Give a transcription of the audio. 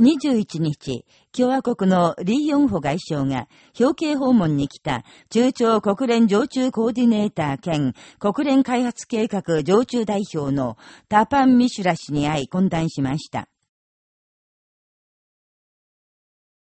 21日、共和国のリー・ヨンホ外相が表敬訪問に来た中朝国連常駐コーディネーター兼国連開発計画常駐代表のタパン・ミシュラ氏に会い懇談しました。